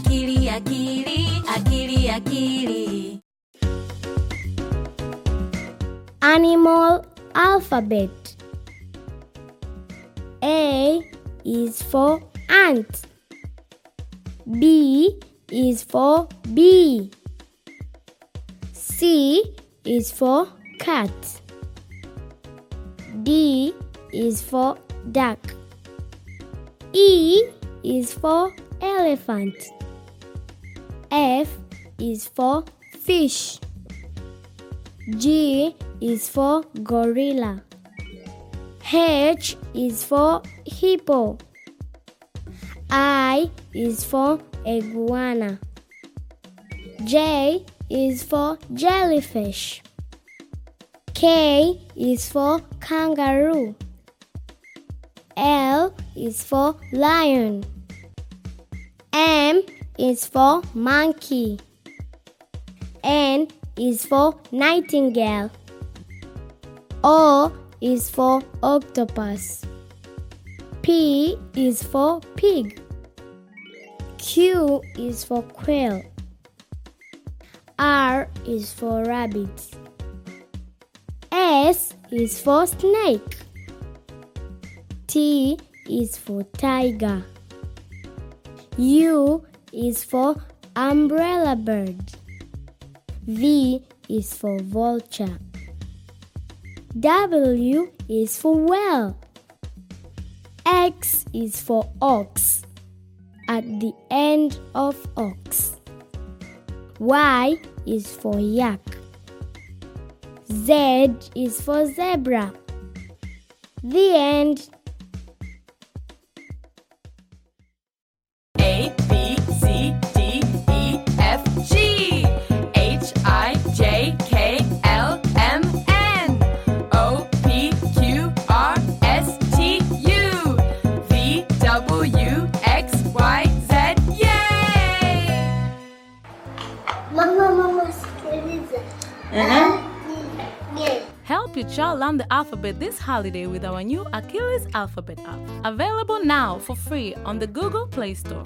akili akili akili akili Animal alphabet. A is for ant. B is for bee. C is for cat. D is for duck. E is for elephant. F is for fish. G is for gorilla. H is for hippo. I is for iguana. J is for jellyfish. K is for kangaroo. L is for lion. Is for monkey. N is for nightingale. O is for octopus. P is for pig. Q is for quail. R is for rabbit. S is for snake. T is for tiger. U is for umbrella bird. V is for vulture. W is for well. X is for ox. At the end of ox. Y is for yak. Z is for zebra. The end. Yeah. Help your child learn the alphabet this holiday with our new Akili's Alphabet app. Available now for free on the Google Play Store.